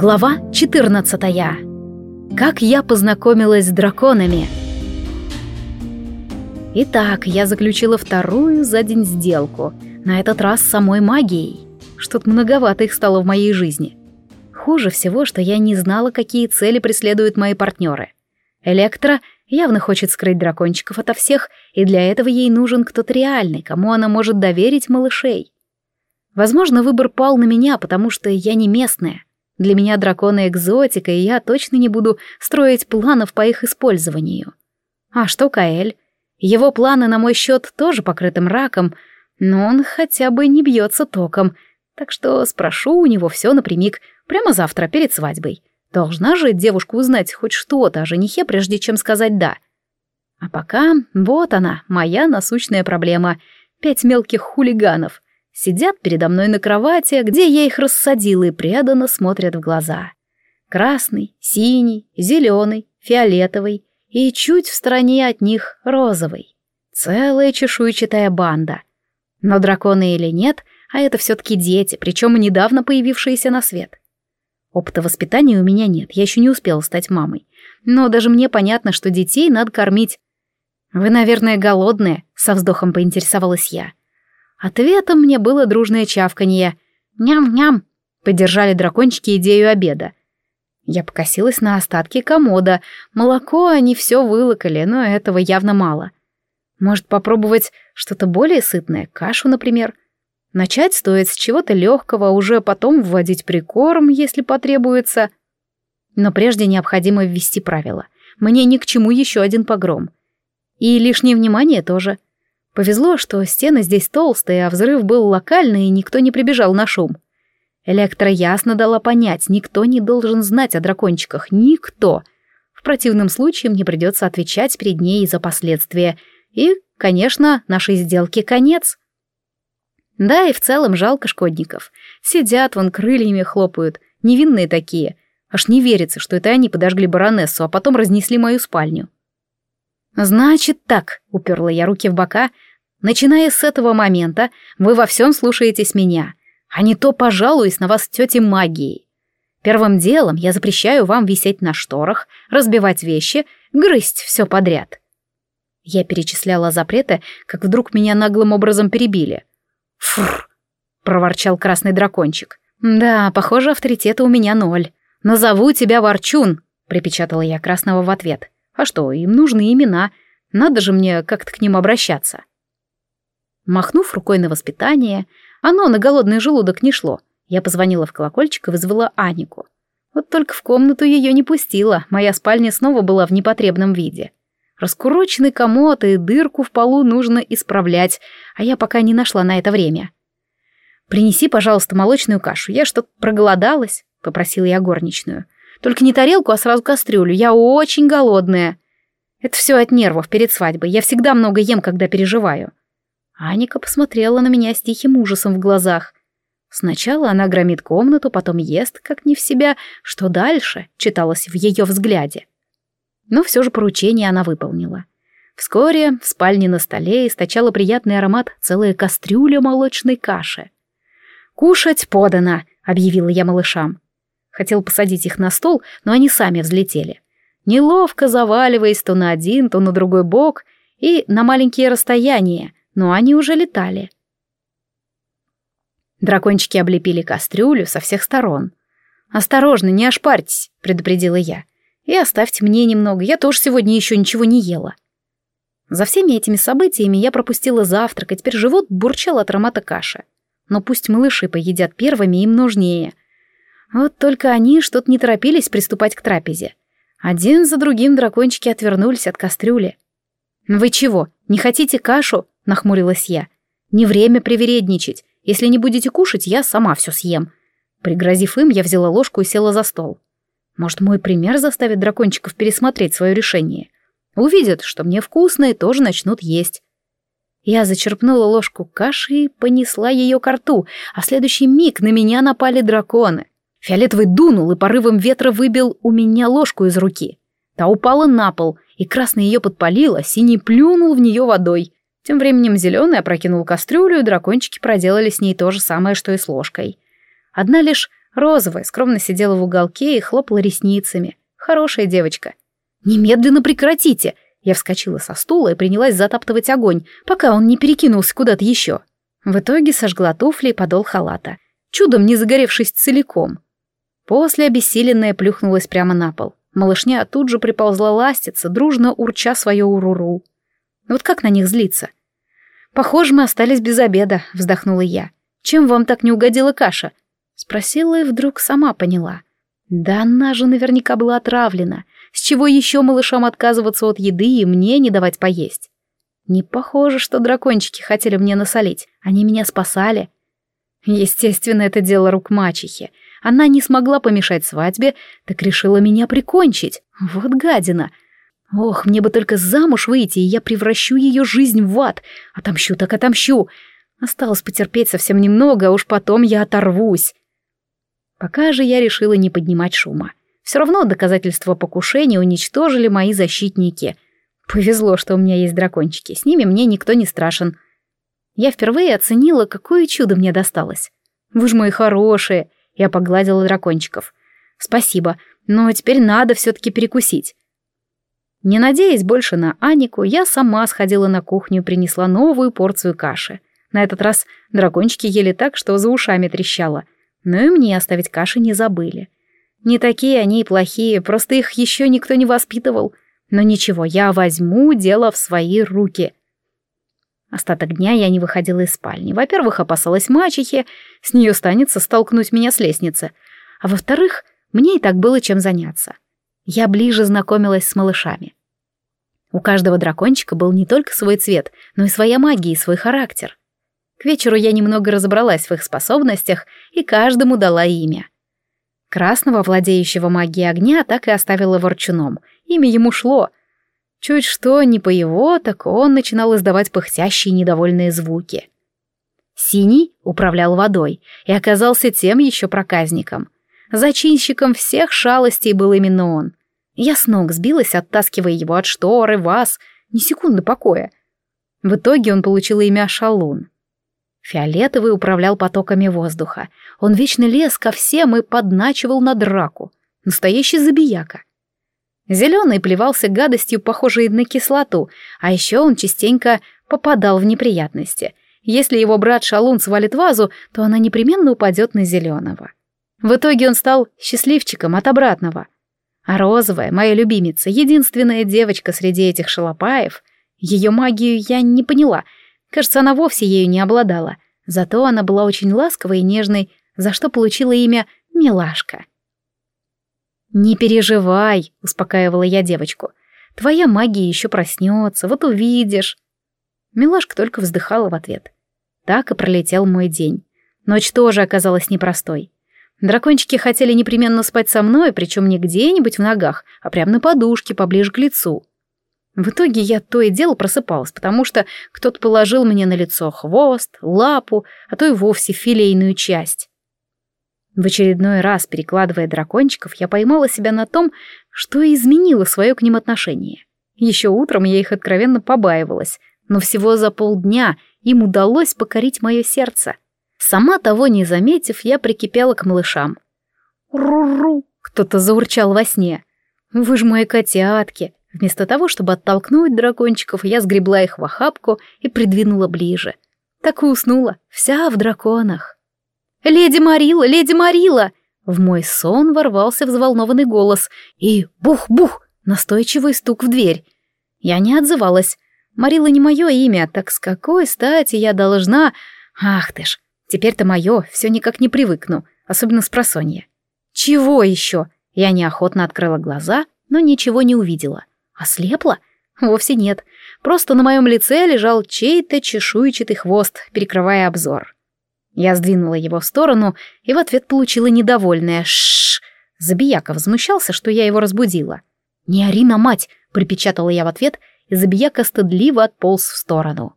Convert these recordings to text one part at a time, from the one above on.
Глава 14. Как я познакомилась с драконами. Итак, я заключила вторую за день сделку, на этот раз с самой магией. Что-то многовато их стало в моей жизни. Хуже всего, что я не знала, какие цели преследуют мои партнеры. Электра явно хочет скрыть дракончиков ото всех, и для этого ей нужен кто-то реальный, кому она может доверить малышей. Возможно, выбор пал на меня, потому что я не местная. Для меня драконы экзотика, и я точно не буду строить планов по их использованию. А что Каэль? Его планы на мой счет тоже покрыты мраком, но он хотя бы не бьется током, так что спрошу у него все напрямик, прямо завтра, перед свадьбой. Должна же девушка узнать хоть что-то о женихе, прежде чем сказать «да». А пока вот она, моя насущная проблема. Пять мелких хулиганов — Сидят передо мной на кровати, где я их рассадила и преданно смотрят в глаза. Красный, синий, зеленый, фиолетовый и чуть в стороне от них розовый. Целая чешуйчатая банда. Но драконы или нет, а это все-таки дети, причем недавно появившиеся на свет. Опыта воспитания у меня нет, я еще не успела стать мамой. Но даже мне понятно, что детей надо кормить. «Вы, наверное, голодные?» — со вздохом поинтересовалась я. Ответом мне было дружное чавканье. «Ням-ням!» — поддержали дракончики идею обеда. Я покосилась на остатки комода. Молоко они все вылокали, но этого явно мало. Может, попробовать что-то более сытное, кашу, например? Начать стоит с чего-то легкого, а уже потом вводить прикорм, если потребуется. Но прежде необходимо ввести правила. Мне ни к чему еще один погром. И лишнее внимание тоже — Повезло, что стены здесь толстые, а взрыв был локальный, и никто не прибежал на шум. Электро ясно дала понять, никто не должен знать о дракончиках, никто. В противном случае мне придется отвечать перед ней за последствия. И, конечно, нашей сделке конец. Да, и в целом жалко шкодников. Сидят, вон крыльями хлопают, невинные такие. Аж не верится, что это они подожгли баронессу, а потом разнесли мою спальню. «Значит так», — уперла я руки в бока, Начиная с этого момента, вы во всем слушаетесь меня, а не то пожалуюсь на вас тете магией. Первым делом я запрещаю вам висеть на шторах, разбивать вещи, грызть все подряд. Я перечисляла запреты, как вдруг меня наглым образом перебили. «Фррр!» — проворчал красный дракончик. «Да, похоже, авторитета у меня ноль. Назову тебя Ворчун!» — припечатала я красного в ответ. «А что, им нужны имена. Надо же мне как-то к ним обращаться». Махнув рукой на воспитание, оно на голодный желудок не шло. Я позвонила в колокольчик и вызвала Анику. Вот только в комнату ее не пустила, моя спальня снова была в непотребном виде. Раскуроченный комод и дырку в полу нужно исправлять, а я пока не нашла на это время. «Принеси, пожалуйста, молочную кашу, я что-то проголодалась», — попросила я горничную. «Только не тарелку, а сразу кастрюлю, я очень голодная». Это все от нервов перед свадьбой, я всегда много ем, когда переживаю. Аника посмотрела на меня с тихим ужасом в глазах. Сначала она громит комнату, потом ест, как не в себя. Что дальше? Читалось в ее взгляде. Но все же поручение она выполнила. Вскоре в спальне на столе источала приятный аромат целая кастрюля молочной каши. «Кушать подано!» — объявила я малышам. Хотел посадить их на стол, но они сами взлетели. Неловко заваливаясь то на один, то на другой бок и на маленькие расстояния, но они уже летали. Дракончики облепили кастрюлю со всех сторон. «Осторожно, не ошпарьтесь», — предупредила я. «И оставьте мне немного, я тоже сегодня еще ничего не ела». За всеми этими событиями я пропустила завтрак, и теперь живот бурчал от аромата каши. Но пусть малыши поедят первыми, им нужнее. Вот только они что-то не торопились приступать к трапезе. Один за другим дракончики отвернулись от кастрюли. «Вы чего, не хотите кашу?» Нахмурилась я. «Не время привередничать. Если не будете кушать, я сама все съем». Пригрозив им, я взяла ложку и села за стол. Может, мой пример заставит дракончиков пересмотреть свое решение. Увидят, что мне вкусно, и тоже начнут есть. Я зачерпнула ложку каши и понесла ее к рту, а в следующий миг на меня напали драконы. Фиолетовый дунул и порывом ветра выбил у меня ложку из руки. Та упала на пол, и красный ее подпалил, а синий плюнул в нее водой. Тем временем зеленый опрокинул кастрюлю, и дракончики проделали с ней то же самое, что и с ложкой. Одна лишь Розовая скромно сидела в уголке и хлопала ресницами. Хорошая девочка. «Немедленно прекратите!» Я вскочила со стула и принялась затаптывать огонь, пока он не перекинулся куда-то еще. В итоге сожгла туфли и подол халата, чудом не загоревшись целиком. После обессиленная плюхнулась прямо на пол. Малышня тут же приползла ластиться, дружно урча свое уруру. Вот как на них злиться? «Похоже, мы остались без обеда», — вздохнула я. «Чем вам так не угодила каша?» Спросила и вдруг сама поняла. Да она же наверняка была отравлена. С чего еще малышам отказываться от еды и мне не давать поесть? Не похоже, что дракончики хотели мне насолить. Они меня спасали. Естественно, это дело рук мачехи. Она не смогла помешать свадьбе, так решила меня прикончить. Вот гадина. Ох, мне бы только замуж выйти, и я превращу ее жизнь в ад. Отомщу так отомщу. Осталось потерпеть совсем немного, а уж потом я оторвусь. Пока же я решила не поднимать шума. Все равно доказательства покушения уничтожили мои защитники. Повезло, что у меня есть дракончики, с ними мне никто не страшен. Я впервые оценила, какое чудо мне досталось. Вы же мои хорошие. Я погладила дракончиков. Спасибо, но теперь надо все-таки перекусить. Не надеясь больше на Анику, я сама сходила на кухню и принесла новую порцию каши. На этот раз дракончики ели так, что за ушами трещало. Но и мне оставить каши не забыли. Не такие они и плохие, просто их еще никто не воспитывал. Но ничего, я возьму дело в свои руки. Остаток дня я не выходила из спальни. Во-первых, опасалась мачехи, с нее станется столкнуть меня с лестницы. А во-вторых, мне и так было чем заняться. Я ближе знакомилась с малышами. У каждого дракончика был не только свой цвет, но и своя магия и свой характер. К вечеру я немного разобралась в их способностях и каждому дала имя. Красного, владеющего магией огня, так и оставила ворчуном. Имя ему шло — Чуть что не по его, так он начинал издавать пыхтящие недовольные звуки. Синий управлял водой и оказался тем еще проказником. Зачинщиком всех шалостей был именно он. Я с ног сбилась, оттаскивая его от шторы, вас, ни секунды покоя. В итоге он получил имя Шалун. Фиолетовый управлял потоками воздуха. Он вечно лез ко всем и подначивал на драку. Настоящий забияка. Зеленый плевался гадостью, похожей на кислоту, а еще он частенько попадал в неприятности. Если его брат Шалун свалит вазу, то она непременно упадет на зеленого. В итоге он стал счастливчиком от обратного. А розовая, моя любимица, единственная девочка среди этих шалопаев, ее магию я не поняла. Кажется, она вовсе ею не обладала. Зато она была очень ласковой и нежной, за что получила имя Милашка. «Не переживай», — успокаивала я девочку. «Твоя магия еще проснется, вот увидишь». Милашка только вздыхала в ответ. Так и пролетел мой день. Ночь тоже оказалась непростой. Дракончики хотели непременно спать со мной, причем не где-нибудь в ногах, а прямо на подушке, поближе к лицу. В итоге я то и дело просыпалась, потому что кто-то положил мне на лицо хвост, лапу, а то и вовсе филейную часть. В очередной раз, перекладывая дракончиков, я поймала себя на том, что изменила свое к ним отношение. Еще утром я их откровенно побаивалась, но всего за полдня им удалось покорить мое сердце. Сама того не заметив, я прикипела к малышам. «Ру-ру!» — кто-то заурчал во сне. «Вы ж мои котятки!» Вместо того, чтобы оттолкнуть дракончиков, я сгребла их в охапку и придвинула ближе. Так и уснула, вся в драконах. «Леди Марила! Леди Марила!» В мой сон ворвался взволнованный голос и бух-бух, настойчивый стук в дверь. Я не отзывалась. Марила не мое имя, так с какой стати я должна... Ах ты ж, теперь-то мое, все никак не привыкну, особенно с просонья. Чего еще? Я неохотно открыла глаза, но ничего не увидела. Ослепла? Вовсе нет. Просто на моем лице лежал чей-то чешуйчатый хвост, перекрывая обзор. Я сдвинула его в сторону и в ответ получила недовольное «Шшш». Забияка возмущался, что я его разбудила. «Не ори на мать!» — припечатала я в ответ, и Забияка стыдливо отполз в сторону.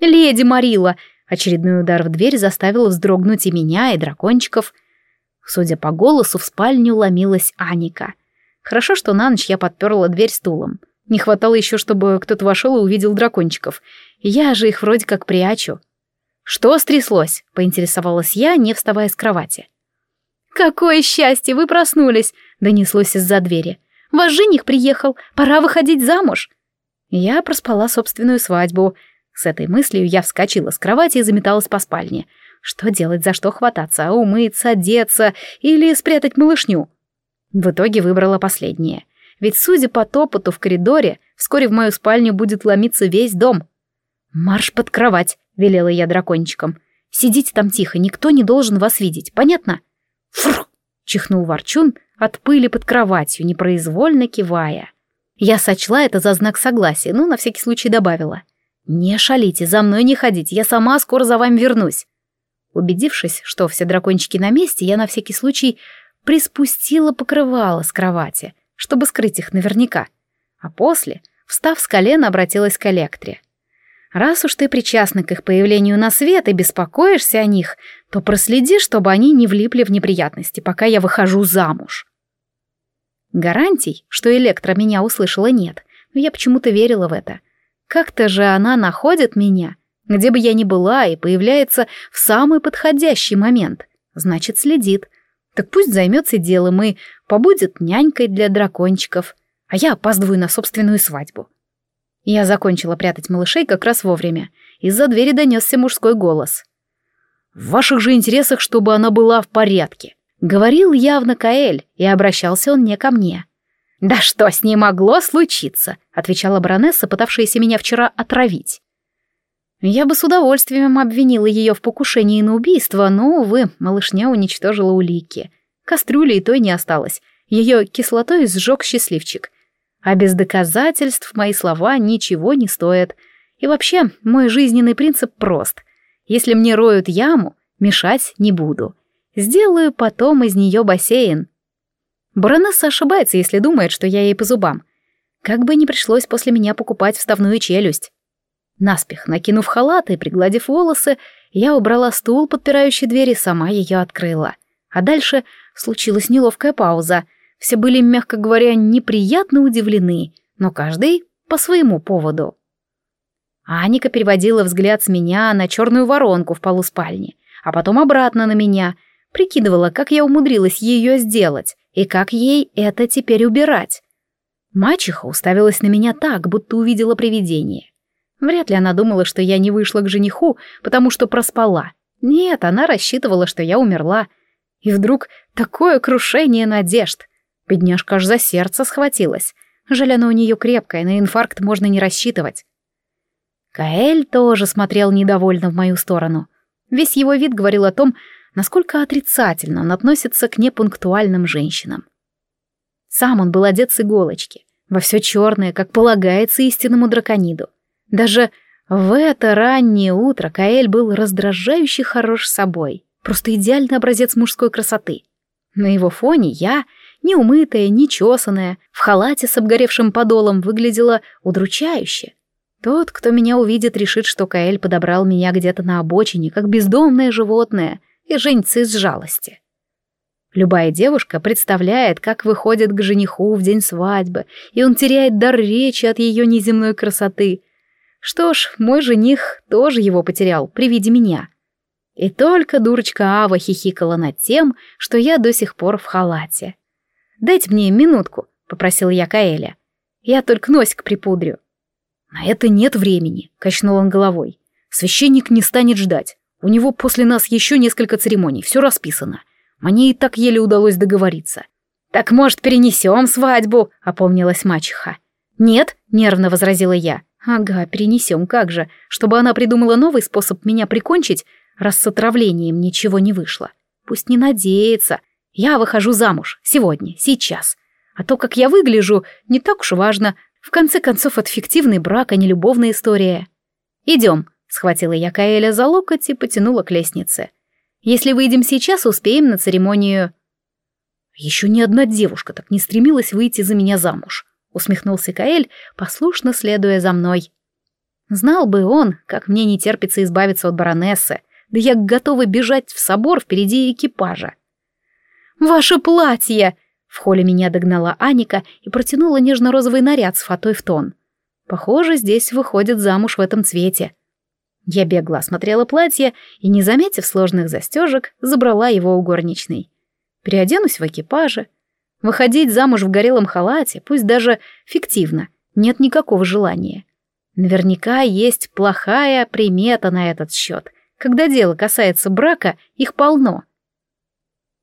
«Леди Марила!» — очередной удар в дверь заставил вздрогнуть и меня, и дракончиков. Судя по голосу, в спальню ломилась Аника. Хорошо, что на ночь я подперла дверь стулом. Не хватало еще, чтобы кто-то вошел и увидел дракончиков. Я же их вроде как прячу. «Что стряслось?» — поинтересовалась я, не вставая с кровати. «Какое счастье, вы проснулись!» — донеслось из-за двери. «Ваш жених приехал, пора выходить замуж!» Я проспала собственную свадьбу. С этой мыслью я вскочила с кровати и заметалась по спальне. Что делать, за что хвататься, умыться, одеться или спрятать малышню? В итоге выбрала последнее. Ведь, судя по топоту в коридоре, вскоре в мою спальню будет ломиться весь дом. «Марш под кровать!» — велела я дракончикам. «Сидите там тихо, никто не должен вас видеть, понятно?» «Фур!» — чихнул ворчун от пыли под кроватью, непроизвольно кивая. Я сочла это за знак согласия, но на всякий случай добавила. «Не шалите, за мной не ходите, я сама скоро за вами вернусь». Убедившись, что все дракончики на месте, я на всякий случай приспустила покрывало с кровати, чтобы скрыть их наверняка. А после, встав с колена, обратилась к Электре. Раз уж ты причастна к их появлению на свет и беспокоишься о них, то проследи, чтобы они не влипли в неприятности, пока я выхожу замуж. Гарантий, что Электра меня услышала, нет, но я почему-то верила в это. Как-то же она находит меня, где бы я ни была, и появляется в самый подходящий момент. Значит, следит. Так пусть займется делом и побудет нянькой для дракончиков, а я опаздываю на собственную свадьбу. Я закончила прятать малышей как раз вовремя. Из-за двери донесся мужской голос. «В ваших же интересах, чтобы она была в порядке», — говорил явно Каэль, и обращался он не ко мне. «Да что с ней могло случиться?» — отвечала баронесса, пытавшаяся меня вчера отравить. Я бы с удовольствием обвинила ее в покушении на убийство, но, увы, малышня уничтожила улики. Кастрюли и той не осталось. Ее кислотой сжег счастливчик — а без доказательств мои слова ничего не стоят. И вообще, мой жизненный принцип прост. Если мне роют яму, мешать не буду. Сделаю потом из нее бассейн. Баронесса ошибается, если думает, что я ей по зубам. Как бы ни пришлось после меня покупать вставную челюсть. Наспех, накинув халат и пригладив волосы, я убрала стул, подпирающий дверь, и сама ее открыла. А дальше случилась неловкая пауза — все были, мягко говоря, неприятно удивлены, но каждый по своему поводу. Аника переводила взгляд с меня на черную воронку в полу спальни, а потом обратно на меня, прикидывала, как я умудрилась ее сделать и как ей это теперь убирать. Мачеха уставилась на меня так, будто увидела привидение. Вряд ли она думала, что я не вышла к жениху, потому что проспала. Нет, она рассчитывала, что я умерла. И вдруг такое крушение надежд. Бедняжка аж за сердце схватилась. Жаль, оно у нее крепкое, на инфаркт можно не рассчитывать. Каэль тоже смотрел недовольно в мою сторону. Весь его вид говорил о том, насколько отрицательно он относится к непунктуальным женщинам. Сам он был одет с иголочки, во все черное, как полагается истинному дракониду. Даже в это раннее утро Каэль был раздражающе хорош собой, просто идеальный образец мужской красоты. На его фоне я неумытая, нечесанная, в халате с обгоревшим подолом, выглядела удручающе. Тот, кто меня увидит, решит, что Каэль подобрал меня где-то на обочине, как бездомное животное, и женится из жалости. Любая девушка представляет, как выходит к жениху в день свадьбы, и он теряет дар речи от ее неземной красоты. Что ж, мой жених тоже его потерял при виде меня. И только дурочка Ава хихикала над тем, что я до сих пор в халате. «Дайте мне минутку», — попросил я Каэля. «Я только носик припудрю». «На это нет времени», — качнул он головой. «Священник не станет ждать. У него после нас еще несколько церемоний, все расписано. Мне и так еле удалось договориться». «Так, может, перенесем свадьбу?» — опомнилась мачеха. «Нет», — нервно возразила я. «Ага, перенесем, как же, чтобы она придумала новый способ меня прикончить, раз с отравлением ничего не вышло. Пусть не надеется, я выхожу замуж. Сегодня, сейчас. А то, как я выгляжу, не так уж важно. В конце концов, это фиктивный брак, а не любовная история. Идем. Схватила я Каэля за локоть и потянула к лестнице. Если выйдем сейчас, успеем на церемонию. Еще ни одна девушка так не стремилась выйти за меня замуж. Усмехнулся Каэль, послушно следуя за мной. Знал бы он, как мне не терпится избавиться от баронессы, да я готова бежать в собор впереди экипажа. «Ваше платье!» В холле меня догнала Аника и протянула нежно-розовый наряд с фатой в тон. Похоже, здесь выходит замуж в этом цвете. Я бегло осмотрела платье и, не заметив сложных застежек, забрала его у горничной. переоденусь в экипаже. Выходить замуж в горелом халате, пусть даже фиктивно, нет никакого желания. Наверняка есть плохая примета на этот счет. Когда дело касается брака, их полно.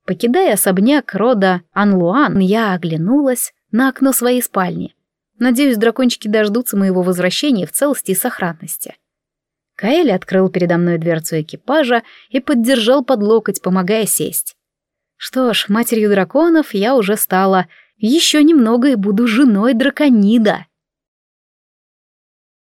Покидая особняк рода Анлуан, я оглянулась на окно своей спальни. Надеюсь, дракончики дождутся моего возвращения в целости и сохранности. Каэль открыл передо мной дверцу экипажа и поддержал под локоть, помогая сесть. Что ж, матерью драконов я уже стала. Еще немного и буду женой драконида.